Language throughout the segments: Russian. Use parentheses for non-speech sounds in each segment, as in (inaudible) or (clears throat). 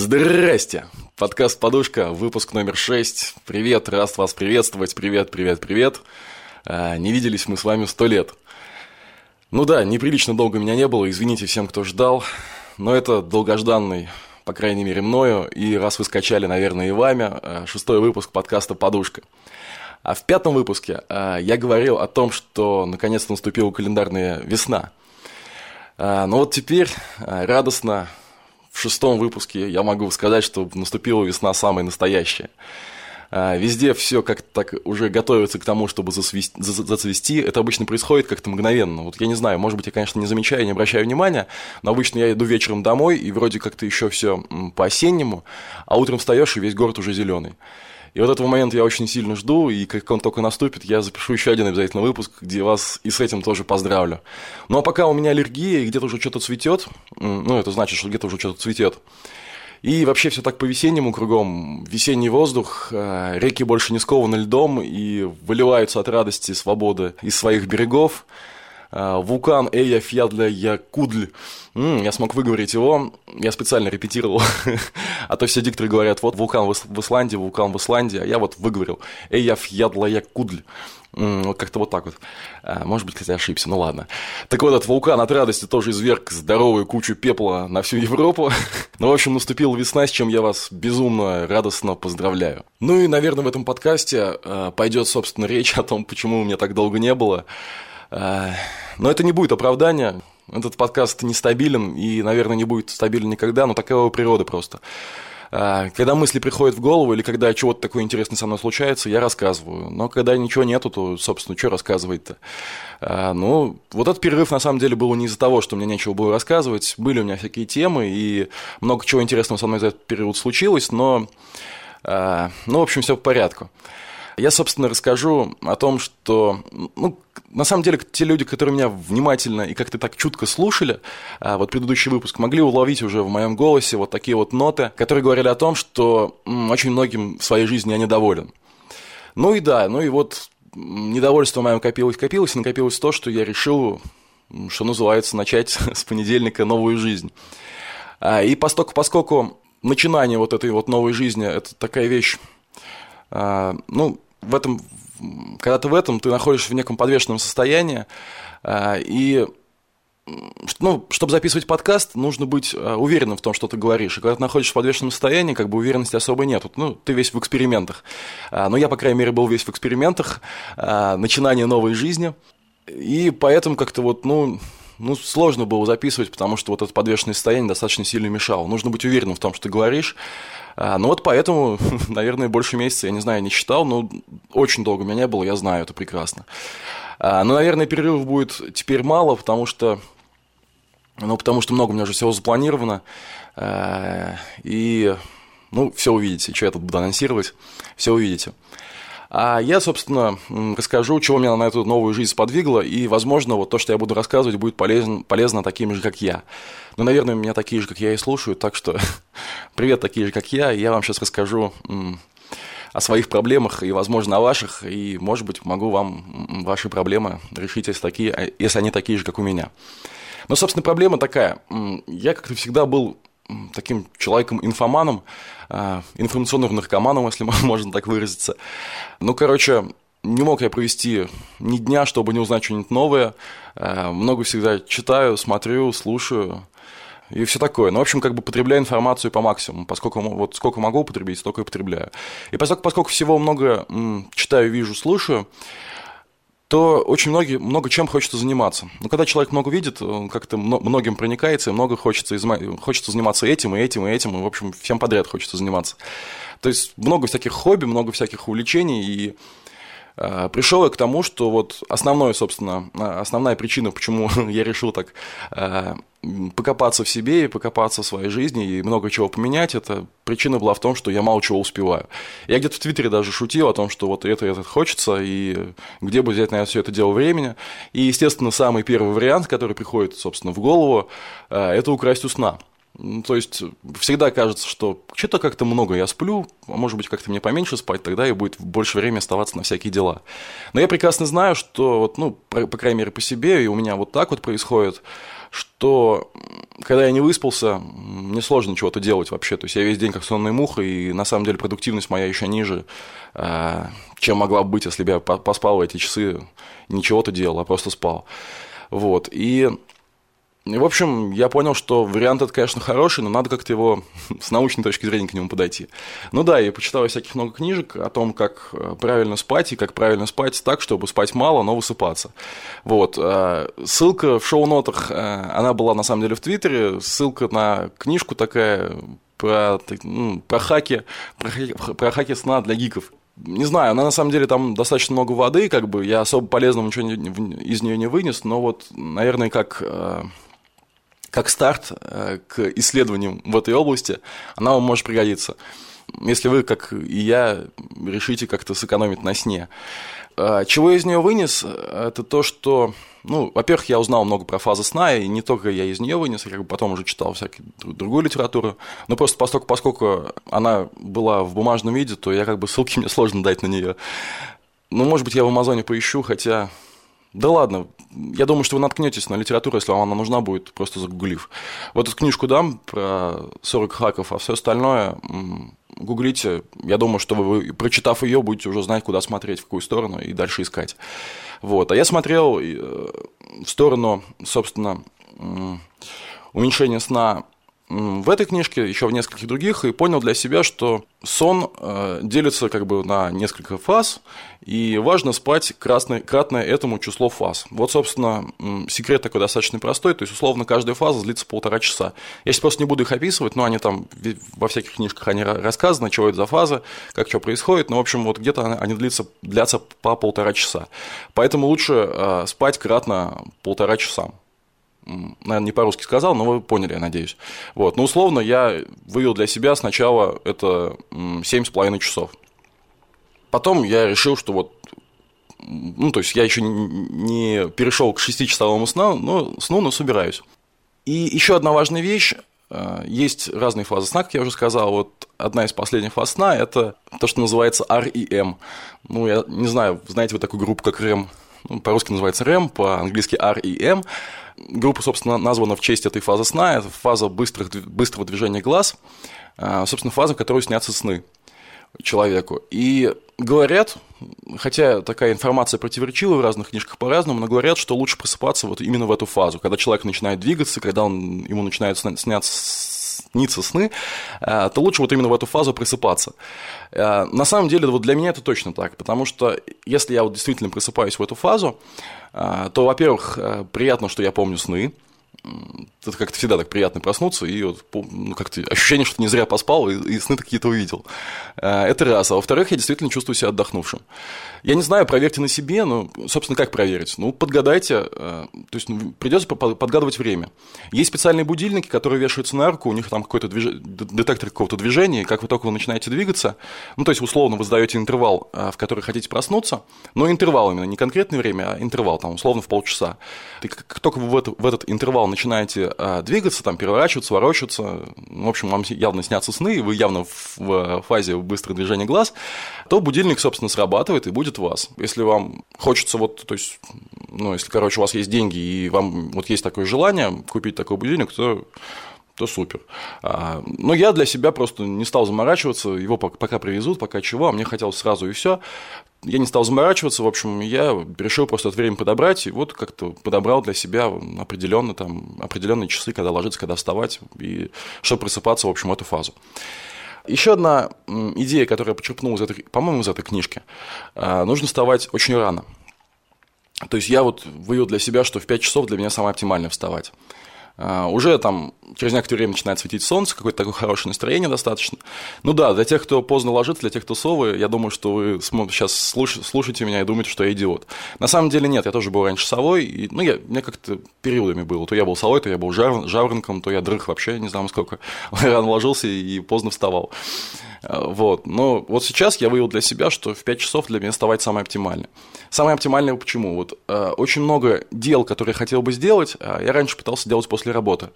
Здрасте! Подкаст «Подушка», выпуск номер 6. Привет, рад вас приветствовать. Привет, привет, привет. А, не виделись мы с вами сто лет. Ну да, неприлично долго меня не было, извините всем, кто ждал. Но это долгожданный, по крайней мере, мною. И раз вы скачали, наверное, и вами, а, шестой выпуск подкаста «Подушка». А в пятом выпуске а, я говорил о том, что наконец-то наступила календарная весна. Но вот теперь радостно в шестом выпуске я могу сказать, что наступила весна самая настоящая. А, везде все как-то так уже готовится к тому, чтобы засвести, зацвести. Это обычно происходит как-то мгновенно. Вот я не знаю, может быть, я, конечно, не замечаю, не обращаю внимания, но обычно я иду вечером домой, и вроде как-то еще все по-осеннему, а утром встаешь, и весь город уже зеленый. И вот этого момента я очень сильно жду, и как он только наступит, я запишу еще один обязательно выпуск, где вас и с этим тоже поздравлю. Ну а пока у меня аллергия, и где-то уже что-то цветет, ну это значит, что где-то уже что-то цветет. И вообще все так по-весеннему кругом. Весенний воздух, э, реки больше не скованы льдом и выливаются от радости свободы из своих берегов. Э, вулкан Эя Фьядля Якудль. Я смог выговорить его, я специально репетировал, (laughs) а то все дикторы говорят, вот вулкан в Исландии, вулкан в Исландии, а я вот выговорил Эя Фьядля Якудль. Как-то вот так вот. Э, может быть, кстати, ошибся, ну ладно. Так вот, этот вулкан от радости тоже изверг здоровую кучу пепла на всю Европу. (laughs) ну, в общем, наступила весна, с чем я вас безумно радостно поздравляю. Ну и, наверное, в этом подкасте э, пойдет, собственно, речь о том, почему у меня так долго не было. Э, но это не будет оправдания. Этот подкаст нестабилен и, наверное, не будет стабилен никогда, но такая его природа просто. Э, когда мысли приходят в голову или когда чего-то такое интересное со мной случается, я рассказываю. Но когда ничего нету, то, собственно, что рассказывать-то? Э, ну, вот этот перерыв, на самом деле, был не из-за того, что мне нечего было рассказывать. Были у меня всякие темы, и много чего интересного со мной за этот период случилось, но, ну, в общем, все в порядке. Я, собственно, расскажу о том, что, ну, на самом деле, те люди, которые меня внимательно и как-то так чутко слушали, а, вот предыдущий выпуск, могли уловить уже в моем голосе вот такие вот ноты, которые говорили о том, что очень многим в своей жизни я недоволен. Ну и да, ну и вот недовольство мое копилось, копилось, и накопилось то, что я решил, что называется, начать (laughs) с понедельника новую жизнь. А, и поскольку, поскольку начинание вот этой вот новой жизни – это такая вещь, а, ну, в этом, когда ты в этом, ты находишься в неком подвешенном состоянии, а, и ну, чтобы записывать подкаст, нужно быть а, уверенным в том, что ты говоришь. И когда ты находишься в подвешенном состоянии, как бы уверенности особо нет. Ну, ты весь в экспериментах. А, но я, по крайней мере, был весь в экспериментах, начинание новой жизни. И поэтому как-то вот, ну, ну, сложно было записывать, потому что вот это подвешенное состояние достаточно сильно мешало. Нужно быть уверенным в том, что ты говоришь. А, ну вот поэтому, (laughs) наверное, больше месяца, я не знаю, не считал, но очень долго меня не было, я знаю это прекрасно. А, ну, наверное, перерывов будет теперь мало, потому что ну, потому что много у меня уже всего запланировано. А, и, ну, все увидите, что я тут буду анонсировать, все увидите. А я, собственно, расскажу, чего меня на эту новую жизнь сподвигло, и, возможно, вот то, что я буду рассказывать, будет полезно, полезно таким же, как я. Ну, наверное, меня такие же, как я, и слушают, так что (laughs) привет, такие же, как я, я вам сейчас расскажу о своих проблемах и, возможно, о ваших, и, может быть, могу вам ваши проблемы решить, если, такие, если они такие же, как у меня. Но, собственно, проблема такая. Я как-то всегда был таким человеком-инфоманом, а, информационным наркоманом, (laughs) если можно так выразиться. Ну, короче, не мог я провести ни дня, чтобы не узнать что-нибудь новое. А, много всегда читаю, смотрю, слушаю и все такое. Ну, в общем, как бы потребляю информацию по максимуму, поскольку вот сколько могу употребить, столько и потребляю. И поскольку, поскольку всего много читаю, вижу, слушаю, то очень многие, много чем хочется заниматься. Но когда человек много видит, он как-то многим проникается, и много хочется, изма... хочется заниматься этим, и этим, и этим, и, в общем, всем подряд хочется заниматься. То есть много всяких хобби, много всяких увлечений, и э, пришел я к тому, что вот основное, собственно, основная причина, почему (laughs) я решил так э, покопаться в себе и покопаться в своей жизни и много чего поменять, это причина была в том, что я мало чего успеваю. Я где-то в Твиттере даже шутил о том, что вот это это хочется, и где бы взять на все это дело времени. И, естественно, самый первый вариант, который приходит, собственно, в голову, э, это украсть у сна. Ну, то есть всегда кажется, что что-то как-то много я сплю, а может быть как-то мне поменьше спать, тогда и будет больше времени оставаться на всякие дела. Но я прекрасно знаю, что вот, ну, по, по крайней мере по себе, и у меня вот так вот происходит, что когда я не выспался, мне сложно чего-то делать вообще. То есть я весь день как сонная муха, и на самом деле продуктивность моя еще ниже, а, чем могла бы быть, если бы я поспал эти часы, ничего-то делал, а просто спал. Вот. И в общем, я понял, что вариант это, конечно, хороший, но надо как-то его (laughs) с научной точки зрения к нему подойти. Ну да, я почитал всяких много книжек о том, как э, правильно спать и как правильно спать так, чтобы спать мало, но высыпаться. Вот. Э, ссылка в шоу-нотах, э, она была на самом деле в Твиттере, ссылка на книжку такая про, ну, про хаки, про, про хаки сна для гиков не знаю, она на самом деле там достаточно много воды, как бы я особо полезного ничего не, из нее не вынес, но вот, наверное, как как старт э, к исследованиям в этой области, она вам может пригодиться. Если вы, как и я, решите как-то сэкономить на сне. А, чего я из нее вынес, это то, что, ну, во-первых, я узнал много про фазы сна, и не только я из нее вынес, я как бы потом уже читал всякую другую литературу, но просто поскольку, поскольку она была в бумажном виде, то я как бы ссылки (laughs) мне сложно дать на нее. Ну, может быть, я в Амазоне поищу, хотя да ладно, я думаю, что вы наткнетесь на литературу, если вам она нужна будет, просто загуглив. Вот эту книжку дам про 40 хаков, а все остальное гуглите. Я думаю, что вы, прочитав ее, будете уже знать, куда смотреть, в какую сторону и дальше искать. Вот. А я смотрел э, в сторону, собственно, уменьшения сна в этой книжке, еще в нескольких других, и понял для себя, что сон э, делится как бы на несколько фаз, и важно спать красное, кратное этому число фаз. Вот, собственно, секрет такой достаточно простой, то есть, условно, каждая фаза длится полтора часа. Я сейчас просто не буду их описывать, но они там во всяких книжках они рассказаны, чего это за фаза, как что происходит, но, в общем, вот где-то они длятся, длятся по полтора часа. Поэтому лучше э, спать кратно полтора часа наверное, не по-русски сказал, но вы поняли, я надеюсь. Вот. Но условно я вывел для себя сначала это 7,5 часов. Потом я решил, что вот ну, то есть я еще не перешел к 6-часовому сну, но сну, но собираюсь. И еще одна важная вещь. Э, есть разные фазы сна, как я уже сказал. Вот одна из последних фаз сна – это то, что называется REM. Ну, я не знаю, знаете вы такую группу, как REM? По-русски называется REM, по-английски REM. Группа, собственно, названа в честь этой фазы сна. Это фаза быстрых, быстрого движения глаз. А, собственно, фаза, в которой снятся сны человеку. И говорят, хотя такая информация противоречива в разных книжках по-разному, но говорят, что лучше просыпаться вот именно в эту фазу, когда человек начинает двигаться, когда он, ему начинает сняться снится сны, э, то лучше вот именно в эту фазу просыпаться. Э, на самом деле, вот для меня это точно так, потому что если я вот действительно просыпаюсь в эту фазу, э, то, во-первых, приятно, что я помню сны, это как-то всегда так приятно проснуться, и вот, ну, как-то ощущение, что не зря поспал, и, и сны какие-то увидел. Это раз. А во-вторых, я действительно чувствую себя отдохнувшим. Я не знаю, проверьте на себе, но, собственно, как проверить? Ну, подгадайте, то есть ну, придется подгадывать время. Есть специальные будильники, которые вешаются на руку, у них там какой-то движ... детектор какого-то движения, и как вы только вы начинаете двигаться, ну, то есть, условно, вы задаете интервал, в который хотите проснуться, но интервал именно, не конкретное время, а интервал, там, условно, в полчаса. И как только вы в, это, в этот интервал начинаете а, двигаться, там, переворачиваться, ворочаться, в общем, вам явно снятся сны, вы явно в фазе быстрого движения глаз, то будильник, собственно, срабатывает и будет вас. Если вам хочется вот, то есть, ну, если, короче, у вас есть деньги и вам вот есть такое желание купить такой будильник, то то супер. А, но я для себя просто не стал заморачиваться, его пока привезут, пока чего, а мне хотелось сразу и все. Я не стал заморачиваться, в общем, я решил просто это время подобрать, и вот как-то подобрал для себя определенно там, определенные часы, когда ложиться, когда вставать, и чтобы просыпаться, в общем, эту фазу. Еще одна идея, которую я почерпнул, из этой, по-моему, из этой книжки. А, нужно вставать очень рано. То есть я вот вывел для себя, что в 5 часов для меня самое оптимальное вставать. А, уже там через некоторое время начинает светить солнце, какое-то такое хорошее настроение достаточно. Ну да, для тех, кто поздно ложится, для тех, кто совы, я думаю, что вы сейчас слушаете меня и думаете, что я идиот. На самом деле нет, я тоже был раньше совой, и, ну, я, мне как-то периодами было. То я был совой, то я был жав, жаворонком, то я дрых вообще, не знаю сколько. Рано (laughs) ложился и поздно вставал. А, вот. Но вот сейчас я выявил для себя, что в 5 часов для меня вставать самое оптимальное. Самое оптимальное почему? Вот э, очень много дел, которые я хотел бы сделать, я раньше пытался делать после работы.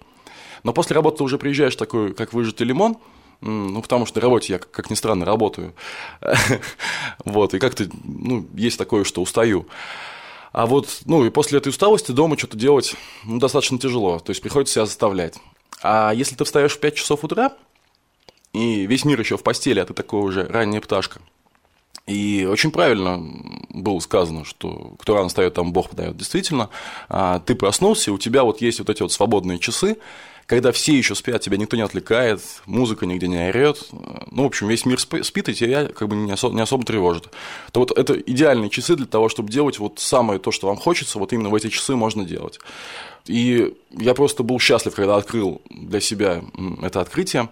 Но после работы ты уже приезжаешь такой, как выжатый лимон, ну, потому что на работе я, как ни странно, работаю. (laughs) вот, и как-то, ну, есть такое, что устаю. А вот, ну, и после этой усталости дома что-то делать ну, достаточно тяжело, то есть приходится себя заставлять. А если ты встаешь в 5 часов утра, и весь мир еще в постели, а ты такой уже ранняя пташка, и очень правильно было сказано, что кто рано встает, там Бог подает. Действительно, а, ты проснулся, у тебя вот есть вот эти вот свободные часы, когда все еще спят, тебя никто не отвлекает, музыка нигде не орет, ну, в общем, весь мир спит, и тебя как бы не особо, не особо тревожит. То вот это идеальные часы для того, чтобы делать вот самое то, что вам хочется, вот именно в эти часы можно делать. И я просто был счастлив, когда открыл для себя это открытие.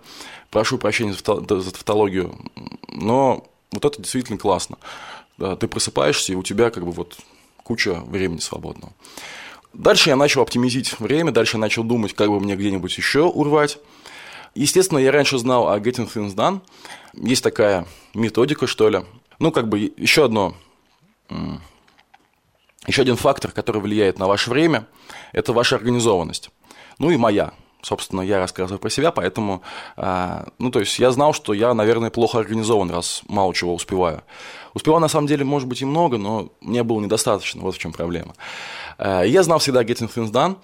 Прошу прощения за тавтологию, но вот это действительно классно. Ты просыпаешься, и у тебя как бы вот куча времени свободного. Дальше я начал оптимизить время, дальше я начал думать, как бы мне где-нибудь еще урвать. Естественно, я раньше знал о Getting Things Done. Есть такая методика, что ли. Ну, как бы еще одно, еще один фактор, который влияет на ваше время, это ваша организованность. Ну и моя. Собственно, я рассказываю про себя, поэтому, а, ну, то есть я знал, что я, наверное, плохо организован, раз мало чего успеваю. Успевал, на самом деле, может быть, и много, но мне было недостаточно, вот в чем проблема. А, я знал всегда Getting Things Done,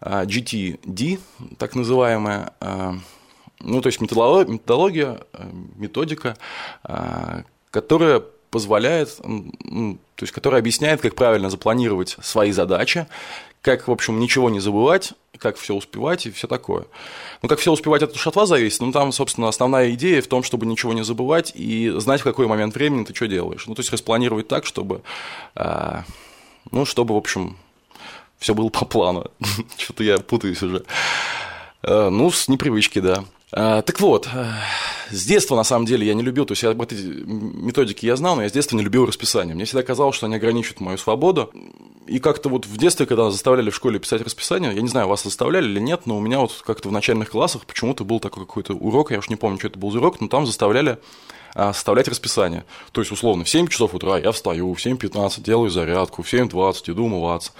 а, GTD, так называемая, ну, то есть методология, методика, которая позволяет, то есть которая объясняет, как правильно запланировать свои задачи, как, в общем, ничего не забывать, как все успевать и все такое. Ну, как все успевать, это уж от вас зависит. Ну, там, собственно, основная идея в том, чтобы ничего не забывать и знать, в какой момент времени ты что делаешь. Ну, то есть распланировать так, чтобы, э, ну, чтобы, в общем, все было по плану. (laughs) Что-то я путаюсь уже. Э, ну, с непривычки, да. Э, так вот, э, с детства, на самом деле, я не любил, то есть я об этой методике я знал, но я с детства не любил расписание. Мне всегда казалось, что они ограничивают мою свободу. И как-то вот в детстве, когда заставляли в школе писать расписание, я не знаю, вас заставляли или нет, но у меня вот как-то в начальных классах почему-то был такой какой-то урок, я уж не помню, что это был за урок, но там заставляли а, составлять расписание. То есть, условно, в 7 часов утра я встаю, в 7.15 делаю зарядку, в 7.20 иду умываться.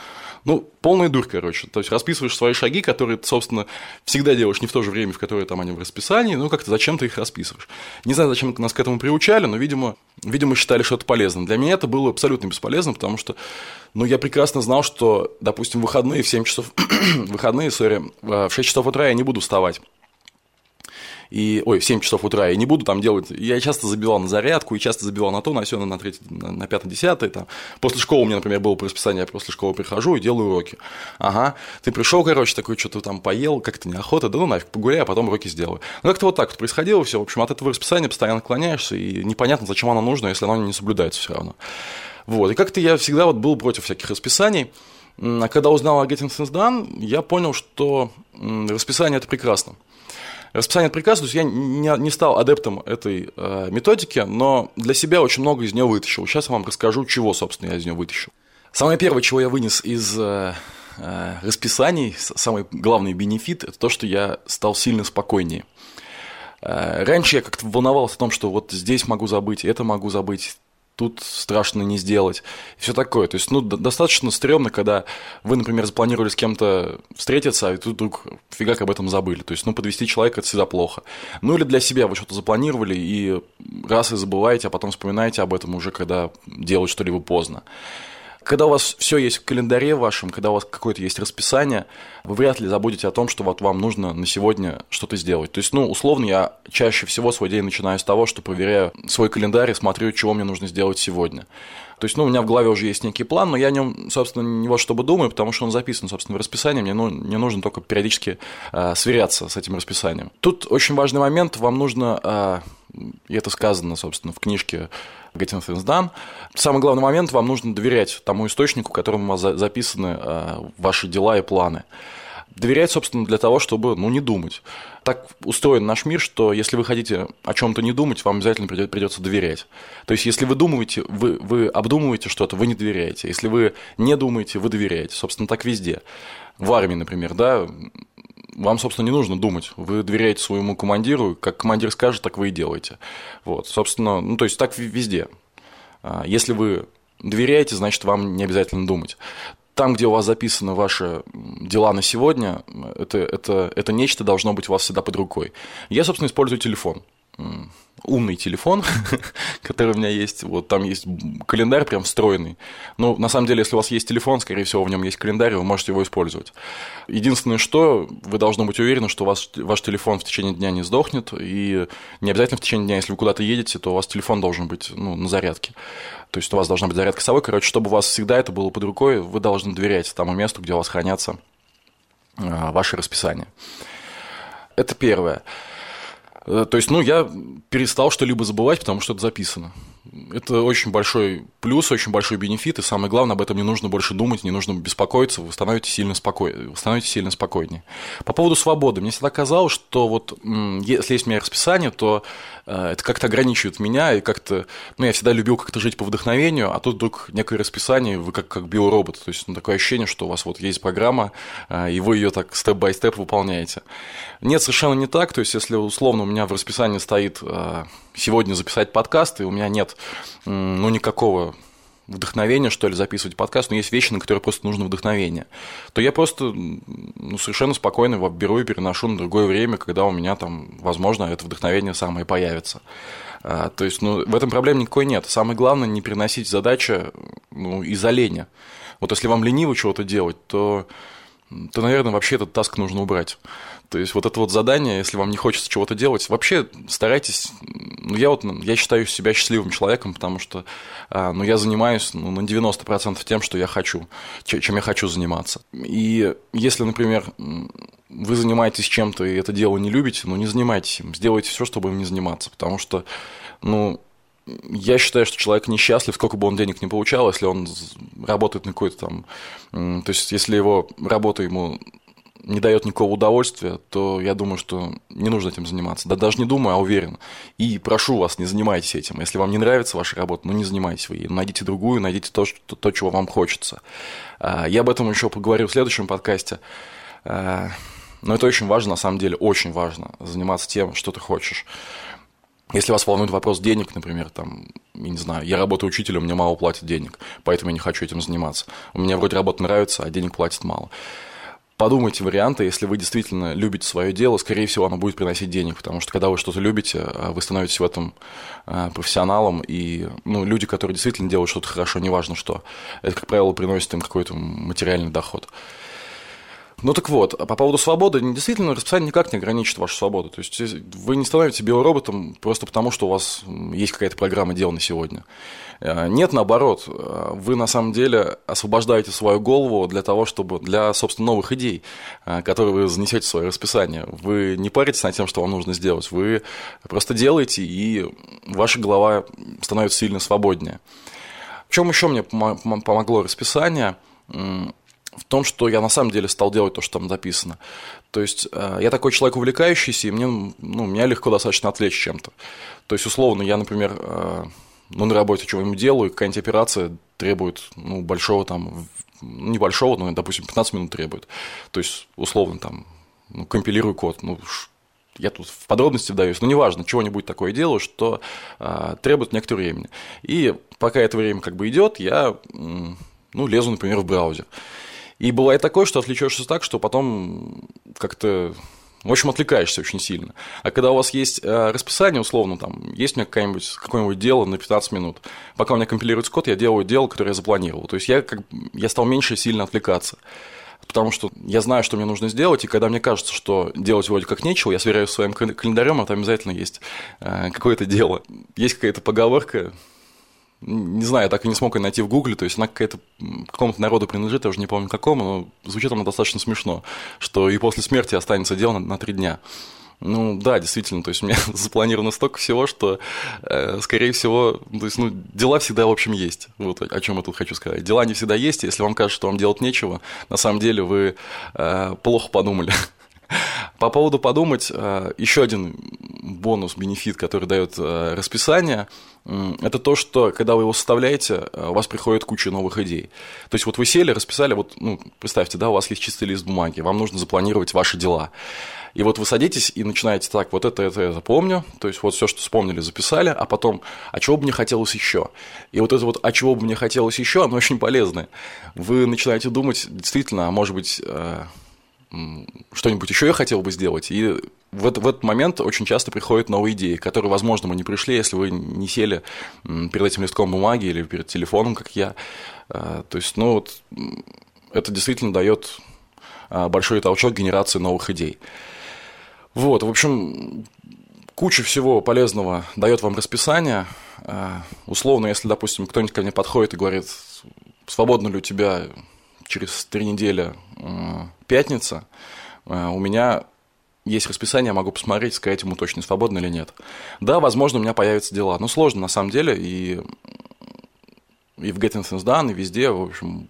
Ну, полная дурь, короче. То есть расписываешь свои шаги, которые ты, собственно, всегда делаешь не в то же время, в которое там они в расписании, ну, как-то зачем ты их расписываешь. Не знаю, зачем нас к этому приучали, но, видимо, видимо, считали, что это полезно. Для меня это было абсолютно бесполезно, потому что, ну, я прекрасно знал, что, допустим, выходные в 7 часов, (clears throat) выходные, сори, в 6 часов утра я не буду вставать и, ой, в 7 часов утра, и не буду там делать, я часто забивал на зарядку, и часто забивал на то, на все, на третий, на, на пятый, десятый, там. После школы у меня, например, было по расписанию, я после школы прихожу и делаю уроки. Ага, ты пришел, короче, такой, что-то там поел, как-то неохота, да ну нафиг, погуляй, а потом уроки сделаю. Ну, как-то вот так вот происходило все, в общем, от этого расписания постоянно отклоняешься, и непонятно, зачем оно нужно, если оно не соблюдается все равно. Вот, и как-то я всегда вот был против всяких расписаний, а когда узнал о Getting Things Done, я понял, что расписание – это прекрасно. Расписание приказа, то есть я не, не стал адептом этой э, методики, но для себя очень много из нее вытащил. Сейчас я вам расскажу, чего, собственно, я из нее вытащил. Самое первое, чего я вынес из э, э, расписаний, самый главный бенефит, это то, что я стал сильно спокойнее. Э, раньше я как-то волновался о том, что вот здесь могу забыть, это могу забыть, тут страшно не сделать, и все такое. То есть, ну, достаточно стрёмно, когда вы, например, запланировали с кем-то встретиться, а тут вдруг фигак об этом забыли. То есть, ну, подвести человека – это всегда плохо. Ну, или для себя вы что-то запланировали, и раз и забываете, а потом вспоминаете об этом уже, когда делать что-либо поздно. Когда у вас все есть в календаре вашем, когда у вас какое-то есть расписание, вы вряд ли забудете о том, что вот вам нужно на сегодня что-то сделать. То есть, ну, условно, я чаще всего свой день начинаю с того, что проверяю свой календарь и смотрю, чего мне нужно сделать сегодня. То есть, ну, у меня в голове уже есть некий план, но я о нем, собственно, не вот чтобы думаю, потому что он записан, собственно, в расписании, мне, ну, мне нужно только периодически э, сверяться с этим расписанием. Тут очень важный момент, вам нужно, э, и это сказано, собственно, в книжке Getting Things Done. Самый главный момент, вам нужно доверять тому источнику, которому записаны э, ваши дела и планы. Доверять, собственно, для того, чтобы, ну, не думать. Так устроен наш мир, что если вы хотите о чем-то не думать, вам обязательно придется доверять. То есть, если вы думаете, вы, вы обдумываете что-то, вы не доверяете. Если вы не думаете, вы доверяете. Собственно, так везде. В армии, например, да, вам, собственно, не нужно думать. Вы доверяете своему командиру, как командир скажет, так вы и делаете. Вот, собственно, ну, то есть так везде. А, если вы доверяете, значит, вам не обязательно думать. там, где у вас записаны ваши дела на сегодня, это, это, это нечто должно быть у вас всегда под рукой. Я, собственно, использую телефон умный телефон, (laughs) который у меня есть. Вот там есть календарь прям встроенный. Ну, на самом деле, если у вас есть телефон, скорее всего, в нем есть календарь, вы можете его использовать. Единственное, что вы должны быть уверены, что у вас, ваш телефон в течение дня не сдохнет, и не обязательно в течение дня, если вы куда-то едете, то у вас телефон должен быть ну, на зарядке. То есть у вас должна быть зарядка с собой. Короче, чтобы у вас всегда это было под рукой, вы должны доверять тому месту, где у вас хранятся а, ваши расписания. Это первое. Э, то есть, ну, я перестал что-либо забывать, потому что это записано. Это очень большой плюс, очень большой бенефит, и самое главное, об этом не нужно больше думать, не нужно беспокоиться, вы становитесь сильно, спокой... вы становитесь сильно спокойнее. По поводу свободы, мне всегда казалось, что вот если есть у меня расписание, то э, это как-то ограничивает меня, и как-то, ну, я всегда любил как-то жить по вдохновению, а тут вдруг некое расписание, вы как, как биоробот, то есть ну, такое ощущение, что у вас вот есть программа, э, и вы ее так степ-бай-степ выполняете. Нет, совершенно не так, то есть если условно у меня в расписании стоит сегодня записать подкаст, и у меня нет ну, никакого вдохновения, что ли, записывать подкаст, но есть вещи, на которые просто нужно вдохновение, то я просто ну, совершенно спокойно его беру и переношу на другое время, когда у меня там, возможно, это вдохновение самое появится. А, то есть, ну, в этом проблем никакой нет. Самое главное не переносить задачи ну, из оленя. Вот если вам лениво чего-то делать, то, то, наверное, вообще этот таск нужно убрать. То есть вот это вот задание, если вам не хочется чего-то делать, вообще старайтесь, ну я вот, я считаю себя счастливым человеком, потому что, а, ну я занимаюсь ну, на 90% тем, что я хочу, чем я хочу заниматься. И если, например, вы занимаетесь чем-то и это дело не любите, ну не занимайтесь им, сделайте все, чтобы им не заниматься, потому что, ну, я считаю, что человек несчастлив, сколько бы он денег не получал, если он работает на какой-то там... То есть, если его работа ему не дает никакого удовольствия, то я думаю, что не нужно этим заниматься. Да даже не думаю, а уверен. И прошу вас, не занимайтесь этим. Если вам не нравится ваша работа, ну не занимайтесь вы ей. Найдите другую, найдите то, что, то чего вам хочется. А, я об этом еще поговорю в следующем подкасте. А, но это очень важно, на самом деле, очень важно заниматься тем, что ты хочешь. Если вас волнует вопрос денег, например, там, я не знаю, я работаю учителем, мне мало платят денег, поэтому я не хочу этим заниматься. У меня вроде работа нравится, а денег платят мало подумайте варианты, если вы действительно любите свое дело, скорее всего, оно будет приносить денег, потому что когда вы что-то любите, а, вы становитесь в этом а, профессионалом, и ну, люди, которые действительно делают что-то хорошо, неважно что, это, как правило, приносит им какой-то материальный доход. Ну так вот, по поводу свободы, действительно, расписание никак не ограничит вашу свободу. То есть вы не становитесь биороботом просто потому, что у вас есть какая-то программа дел на сегодня. Э, нет, наоборот, э, вы на самом деле освобождаете свою голову для того, чтобы для, собственно, новых идей, э, которые вы занесете в свое расписание. Вы не паритесь над тем, что вам нужно сделать, вы просто делаете, и ваша голова становится сильно свободнее. В чем еще мне помогло расписание? Том, что я на самом деле стал делать то, что там записано. То есть э, я такой человек увлекающийся, и мне, ну, меня легко достаточно отвлечь чем-то. То есть, условно, я, например, э, ну, на работе чего-нибудь делаю, какая-нибудь операция требует ну, большого там, небольшого, но, допустим, 15 минут требует. То есть, условно, там, ну, компилирую код, ну, я тут в подробности вдаюсь, но неважно, чего-нибудь такое делаю, что э, требует некоторое времени. И пока это время как бы идет, я ну, лезу, например, в браузер. И бывает такое, что отвлечешься так, что потом как-то в общем, отвлекаешься очень сильно. А когда у вас есть э, расписание, условно, там, есть у меня какое-нибудь, какое-нибудь дело на 15 минут, пока у меня компилируется код, я делаю дело, которое я запланировал. То есть я, как, я стал меньше сильно отвлекаться. Потому что я знаю, что мне нужно сделать, и когда мне кажется, что делать вроде как нечего, я сверяюсь с своим календарем, а там обязательно есть э, какое-то дело. Есть какая-то поговорка, не знаю, я так и не смог ее найти в Гугле, то есть она какая-то какому-то народу принадлежит, я уже не помню какому, но звучит она достаточно смешно, что и после смерти останется дело на, на три дня. Ну да, действительно, то есть у меня (laughs) запланировано столько всего, что, э, скорее всего, то есть, ну, дела всегда, в общем, есть. Вот о чем я тут хочу сказать. Дела не всегда есть, если вам кажется, что вам делать нечего, на самом деле вы э, плохо подумали. (laughs) По поводу подумать, э, еще один бонус, бенефит, который дает э, расписание, это то, что когда вы его составляете, э, у вас приходит куча новых идей. То есть вот вы сели, расписали, вот, ну, представьте, да, у вас есть чистый лист бумаги, вам нужно запланировать ваши дела. И вот вы садитесь и начинаете так, вот это, это, это помню, то есть вот все, что вспомнили, записали, а потом, а чего бы мне хотелось еще? И вот это вот, а чего бы мне хотелось еще, оно очень полезное. Вы начинаете думать, действительно, а может быть, э, что-нибудь еще я хотел бы сделать, и в, это, в этот момент очень часто приходят новые идеи, которые, возможно, мы не пришли, если вы не сели перед этим листком бумаги или перед телефоном, как я. Э, то есть, ну вот, это действительно дает э, большой толчок генерации новых идей. Вот, в общем, куча всего полезного дает вам расписание. Э, условно, если, допустим, кто-нибудь ко мне подходит и говорит, свободно ли у тебя через три недели пятница, у меня есть расписание, я могу посмотреть, сказать ему точно, свободно или нет. Да, возможно, у меня появятся дела, но сложно на самом деле, и и в Getting Things Done, и везде, в общем,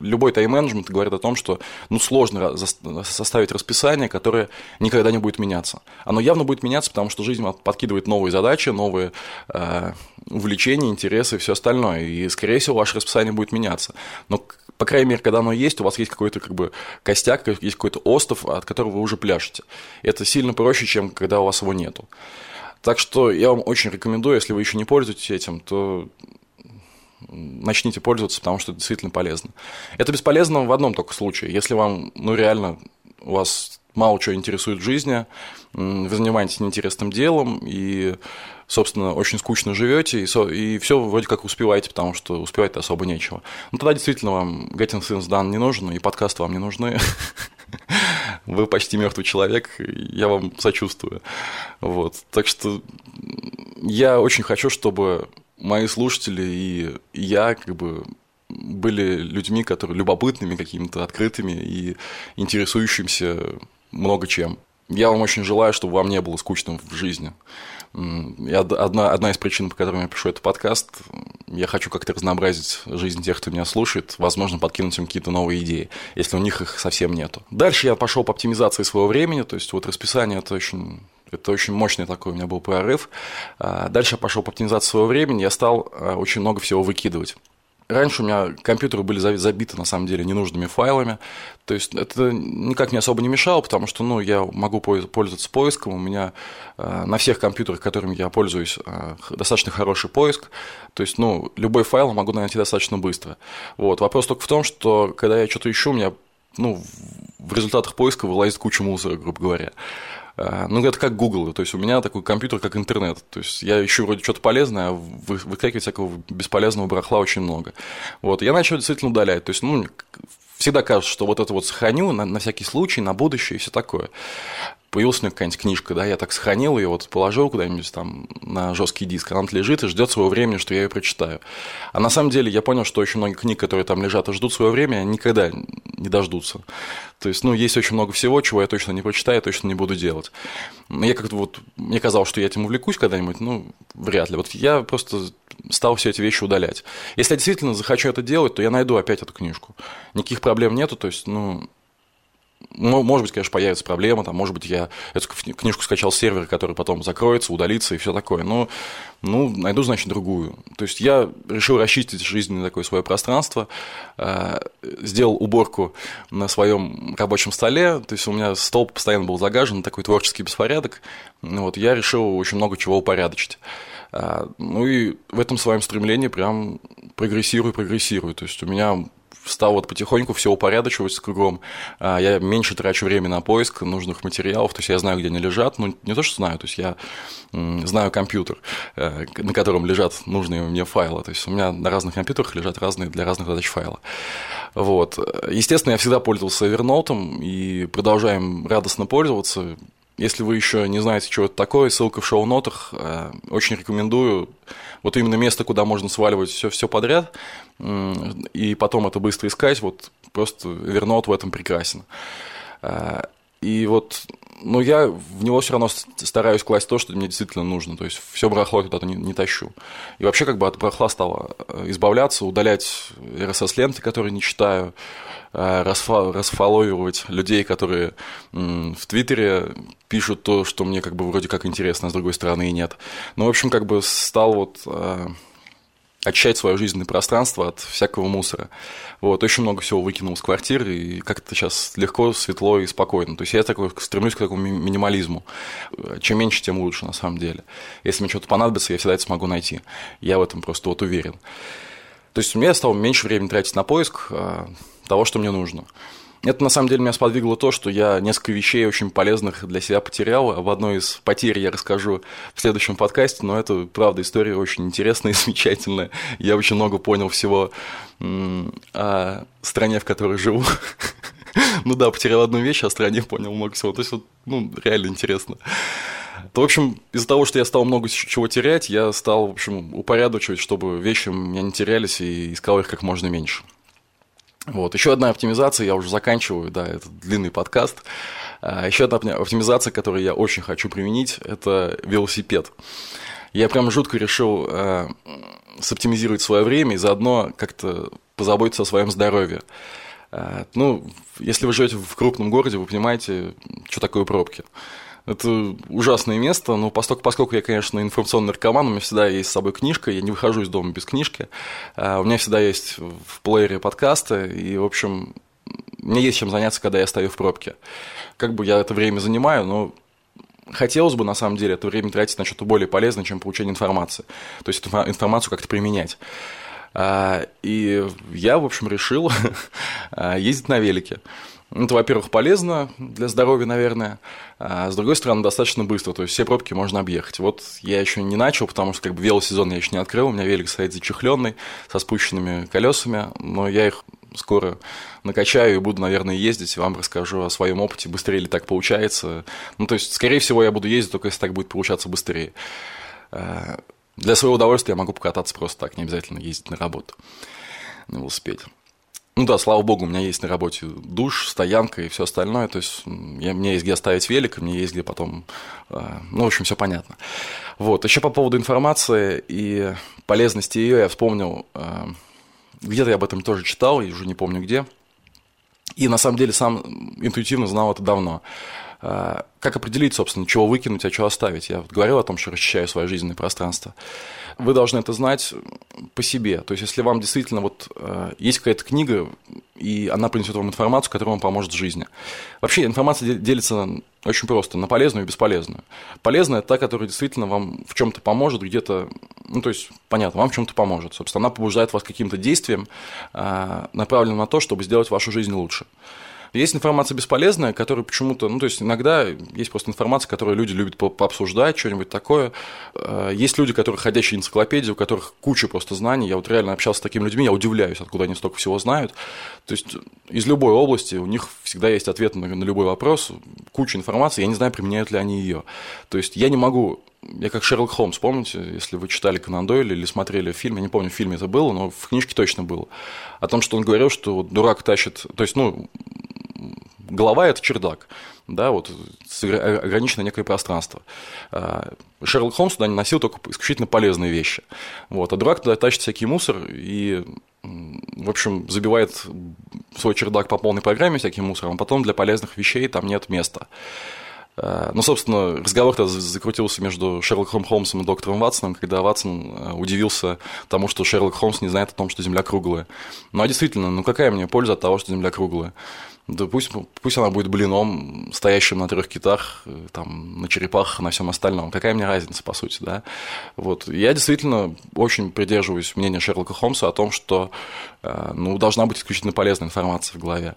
любой тайм-менеджмент говорит о том, что ну, сложно составить расписание, которое никогда не будет меняться. Оно явно будет меняться, потому что жизнь подкидывает новые задачи, новые э, увлечения, интересы и все остальное, и, скорее всего, ваше расписание будет меняться. Но по крайней мере, когда оно есть, у вас есть какой-то как бы костяк, есть какой-то остров, от которого вы уже пляшете. Это сильно проще, чем когда у вас его нету. Так что я вам очень рекомендую, если вы еще не пользуетесь этим, то начните пользоваться, потому что это действительно полезно. Это бесполезно в одном только случае. Если вам, ну, реально, у вас мало чего интересует в жизни, вы занимаетесь неинтересным делом и, собственно, очень скучно живете, и, и все вроде как успеваете, потому что успевать-то особо нечего. Ну, тогда действительно вам Getting Things Done не нужен, и подкасты вам не нужны. (laughs) Вы почти мертвый человек, я вам сочувствую. Вот. Так что я очень хочу, чтобы мои слушатели и я как бы были людьми, которые любопытными какими-то, открытыми и интересующимися много чем. Я вам очень желаю, чтобы вам не было скучно в жизни. И одна, одна из причин, по которым я пишу этот подкаст, я хочу как-то разнообразить жизнь тех, кто меня слушает, возможно, подкинуть им какие-то новые идеи, если у них их совсем нету. Дальше я пошел по оптимизации своего времени, то есть вот расписание это очень это очень мощный такой у меня был прорыв. А, дальше я пошел по оптимизации своего времени, я стал а, очень много всего выкидывать. Раньше у меня компьютеры были забиты, на самом деле, ненужными файлами. То есть это никак не особо не мешало, потому что ну, я могу пользоваться поиском. У меня э, на всех компьютерах, которыми я пользуюсь, э, достаточно хороший поиск. То есть ну, любой файл могу найти достаточно быстро. Вот. Вопрос только в том, что когда я что-то ищу, у меня ну, в результатах поиска вылазит куча мусора, грубо говоря. А, ну, это как Google, то есть у меня такой компьютер, как интернет. То есть я ищу вроде что-то полезное, а выскакивает всякого бесполезного барахла очень много. Вот, я начал действительно удалять. То есть, ну, всегда кажется, что вот это вот сохраню на, на всякий случай, на будущее и все такое появилась у меня какая-нибудь книжка, да, я так сохранил ее, вот положил куда-нибудь там на жесткий диск, она лежит и ждет своего времени, что я ее прочитаю. А на самом деле я понял, что очень много книг, которые там лежат и ждут свое время, никогда не дождутся. То есть, ну, есть очень много всего, чего я точно не прочитаю, точно не буду делать. Я как-то вот, мне казалось, что я этим увлекусь когда-нибудь, ну, вряд ли. Вот я просто стал все эти вещи удалять. Если я действительно захочу это делать, то я найду опять эту книжку. Никаких проблем нету, то есть, ну, может быть, конечно, появится проблема, там, может быть, я эту книжку скачал с сервера, который потом закроется, удалится и все такое. Но, ну, найду, значит, другую. То есть я решил расчистить жизненное такое свое пространство, э, сделал уборку на своем рабочем столе, то есть у меня стол постоянно был загажен, такой творческий беспорядок. Вот, я решил очень много чего упорядочить. Э, ну и в этом своем стремлении прям прогрессирую, прогрессирую. То есть у меня стал вот потихоньку все упорядочивать кругом. А, я меньше трачу время на поиск нужных материалов, то есть я знаю, где они лежат. Ну, не то, что знаю, то есть я знаю компьютер, э, на котором лежат нужные мне файлы. То есть у меня на разных компьютерах лежат разные для разных задач файлы. Вот. Естественно, я всегда пользовался Evernote и продолжаем радостно пользоваться. Если вы еще не знаете, что это такое, ссылка в шоу-нотах. Э, очень рекомендую. Вот именно место, куда можно сваливать все, все подряд, и потом это быстро искать, вот просто Evernote в этом прекрасен. Э, и вот, но я в него все равно стараюсь класть то, что мне действительно нужно. То есть все барахло туда не, не тащу. И вообще как бы от барахла стало э, избавляться, удалять RSS-ленты, которые не читаю, Э, расфолловировать людей, которые в Твиттере пишут то, что мне как бы вроде как интересно, а с другой стороны и нет. Ну, в общем, как бы стал вот э, очищать свое жизненное пространство от всякого мусора. Вот, очень много всего выкинул с квартиры, и как-то сейчас легко, светло и спокойно. То есть я такой стремлюсь к такому минимализму. Чем меньше, тем лучше, на самом деле. Если мне что-то понадобится, я всегда это смогу найти. Я в этом просто вот уверен. То есть у меня стало меньше времени тратить на поиск а, того, что мне нужно. Это на самом деле меня сподвигло то, что я несколько вещей очень полезных для себя потерял. Об одной из потерь я расскажу в следующем подкасте, но это, правда, история очень интересная и (laughs) замечательная. Я очень много понял всего о стране, в которой живу. (laughs) Ну да, потерял одну вещь, а о стране понял много всего. То есть, вот, ну, реально интересно. То, в общем, из-за того, что я стал много чего терять, я стал, в общем, упорядочивать, чтобы вещи у меня не терялись и искал их как можно меньше. Вот. Еще одна оптимизация, я уже заканчиваю, да, это длинный подкаст. А, Еще одна оптимизация, которую я очень хочу применить, это велосипед. Я прям жутко решил э, соптимизировать свое время и заодно как-то позаботиться о своем здоровье. Э, ну, если вы живете в крупном городе, вы понимаете, что такое пробки. Это ужасное место, но поскольку, поскольку я, конечно, информационный наркоман, у меня всегда есть с собой книжка, я не выхожу из дома без книжки, а, у меня всегда есть в плеере подкасты, и, в общем, мне есть чем заняться, когда я стою в пробке. Как бы я это время занимаю, но хотелось бы, на самом деле, это время тратить на что-то более полезное, чем получение информации. То есть эту информацию как-то применять. А, и я, в общем, решил (laughs) ездить на велике. Это, во-первых, полезно для здоровья, наверное, а с другой стороны, достаточно быстро, то есть все пробки можно объехать. Вот я еще не начал, потому что как бы велосезон я еще не открыл, у меня велик стоит зачехленный, со спущенными колесами, но я их скоро накачаю и буду, наверное, ездить, вам расскажу о своем опыте, быстрее ли так получается. Ну, то есть, скорее всего, я буду ездить, только если так будет получаться быстрее. А, для своего удовольствия я могу покататься просто так, не обязательно ездить на работу на велосипеде. Ну да, слава богу, у меня есть на работе душ, стоянка и все остальное. То есть я, мне есть где оставить велик, мне есть где потом. А, ну, в общем, все понятно. Вот. Еще по поводу информации и полезности ее я вспомнил. А, где-то я об этом тоже читал, я уже не помню где. И на самом деле сам интуитивно знал это давно. А, как определить, собственно, чего выкинуть, а чего оставить? Я говорил о том, что расчищаю свое жизненное пространство вы должны это знать по себе. То есть, если вам действительно вот э, есть какая-то книга, и она принесет вам информацию, которая вам поможет в жизни. Вообще информация делится очень просто на полезную и бесполезную. Полезная – это та, которая действительно вам в чем-то поможет, где-то, ну, то есть, понятно, вам в чем-то поможет. Собственно, она побуждает вас каким-то действием, э, направленным на то, чтобы сделать вашу жизнь лучше. Есть информация бесполезная, которая почему-то, ну, то есть иногда есть просто информация, которую люди любят по пообсуждать, что-нибудь такое. Э, есть люди, которые ходящие энциклопедии, у которых куча просто знаний. Я вот реально общался с такими людьми, я удивляюсь, откуда они столько всего знают. То есть из любой области у них всегда есть ответ на, на любой вопрос, куча информации, я не знаю, применяют ли они ее. То есть я не могу я как Шерлок Холмс, помните, если вы читали Конан Дойль или смотрели фильм, я не помню, в фильме это было, но в книжке точно было, о том, что он говорил, что дурак тащит, то есть, ну, голова – это чердак, да, вот ограничено некое пространство. А, Шерлок Холмс туда не носил только исключительно полезные вещи. Вот, а дурак туда тащит всякий мусор и, в общем, забивает свой чердак по полной программе всяким мусором, а потом для полезных вещей там нет места. А, ну, собственно, разговор-то закрутился между Шерлоком Холмсом и доктором Ватсоном, когда Ватсон а, удивился тому, что Шерлок Холмс не знает о том, что Земля круглая. Ну, а действительно, ну какая мне польза от того, что Земля круглая? Да пусть, пусть она будет блином, стоящим на трех китах, э, там, на черепахах, на всем остальном. Какая мне разница, по сути, да? Вот. Я действительно очень придерживаюсь мнения Шерлока Холмса о том, что э, ну, должна быть исключительно полезная информация в голове.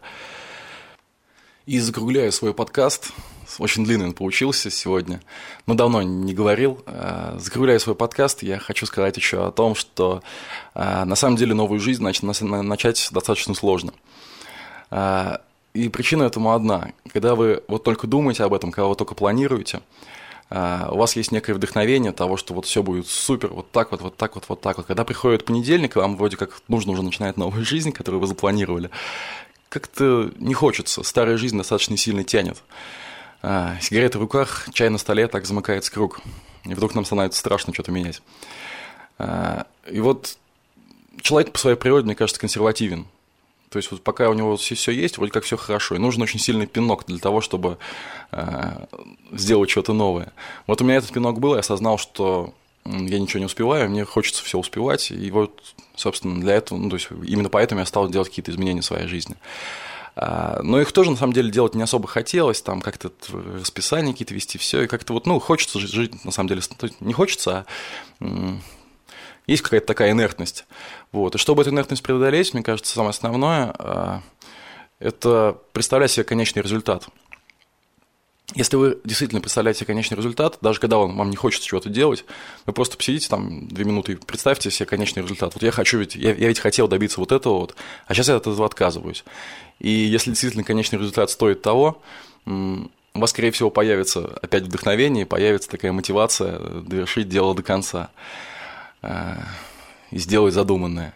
И закругляю свой подкаст. Очень длинный он получился сегодня, но давно не говорил. Э, закругляя свой подкаст, я хочу сказать еще о том, что на самом деле новую жизнь начать достаточно сложно и причина этому одна. Когда вы вот только думаете об этом, когда вы только планируете, а, у вас есть некое вдохновение того, что вот все будет супер, вот так вот, вот так вот, вот так вот. Когда приходит понедельник, вам вроде как нужно уже начинать новую жизнь, которую вы запланировали, как-то не хочется. Старая жизнь достаточно сильно тянет. А, сигареты в руках, чай на столе, так замыкается круг. И вдруг нам становится страшно что-то менять. А, и вот человек по своей природе, мне кажется, консервативен. То есть вот пока у него все, все есть, вроде как все хорошо. И нужен очень сильный пинок для того, чтобы э, сделать что-то новое. Вот у меня этот пинок был, я осознал, что я ничего не успеваю, мне хочется все успевать, и вот, собственно, для этого, ну, то есть именно поэтому я стал делать какие-то изменения в своей жизни. А, но их тоже, на самом деле, делать не особо хотелось, там как-то расписание какие-то вести, все, и как-то вот, ну, хочется жить, на самом деле, не хочется, а есть какая-то такая инертность. Вот. И чтобы эту инертность преодолеть, мне кажется, самое основное а, – это представлять себе конечный результат – если вы действительно представляете конечный результат, даже когда вам, вам не хочется чего-то делать, вы просто посидите там две минуты и представьте себе конечный результат. Вот я хочу ведь, я, я ведь хотел добиться вот этого вот, а сейчас я от этого отказываюсь. И если действительно конечный результат стоит того, у вас, скорее всего, появится опять вдохновение, появится такая мотивация довершить дело до конца и сделать задуманное.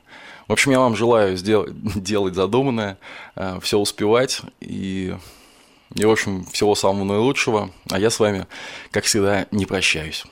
В общем, я вам желаю сделать, (laughs) делать задуманное, э, все успевать и и, в общем, всего самого наилучшего. А я с вами, как всегда, не прощаюсь.